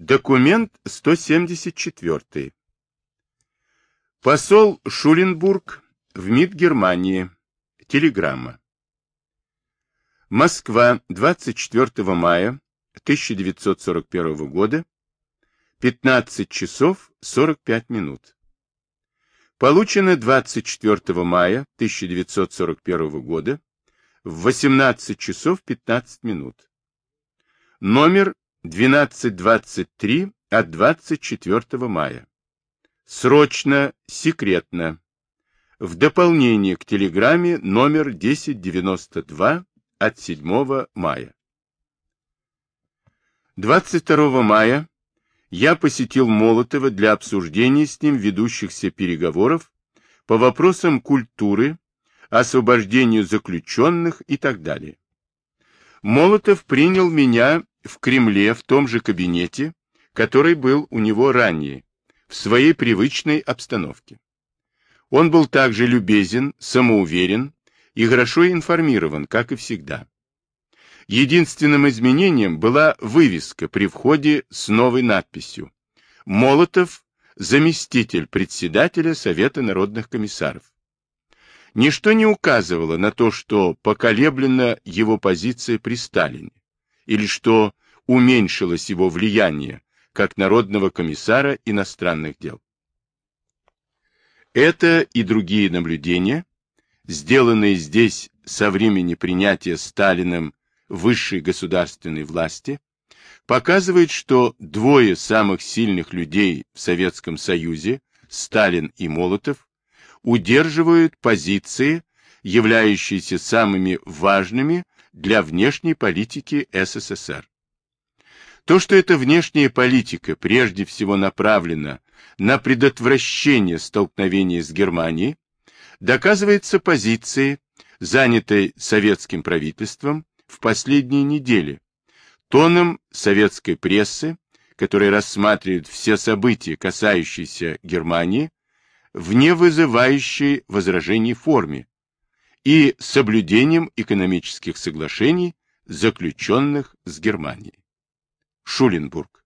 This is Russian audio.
Документ 174. Посол Шуленбург в МИД Германии. Телеграмма. Москва, 24 мая 1941 года, 15 часов 45 минут. Получено 24 мая 1941 года в 18 часов 15 минут. Номер 12.23 от 24 мая. Срочно, секретно. В дополнение к телеграмме номер 1092 от 7 мая. 22 мая я посетил Молотова для обсуждения с ним ведущихся переговоров по вопросам культуры, освобождению заключенных и так далее. Молотов принял меня в Кремле в том же кабинете, который был у него ранее, в своей привычной обстановке. Он был также любезен, самоуверен и хорошо информирован, как и всегда. Единственным изменением была вывеска при входе с новой надписью «Молотов, заместитель председателя Совета народных комиссаров». Ничто не указывало на то, что поколеблена его позиция при Сталине или что уменьшилось его влияние как народного комиссара иностранных дел. Это и другие наблюдения, сделанные здесь со времени принятия Сталиным высшей государственной власти, показывают, что двое самых сильных людей в Советском Союзе, Сталин и Молотов, удерживают позиции, являющиеся самыми важными для внешней политики СССР. То, что эта внешняя политика прежде всего направлена на предотвращение столкновения с Германией, доказывается позицией, занятой советским правительством в последние недели, тоном советской прессы, которая рассматривает все события, касающиеся Германии, в невызывающей возражений форме, и соблюдением экономических соглашений, заключенных с Германией. Шуленбург.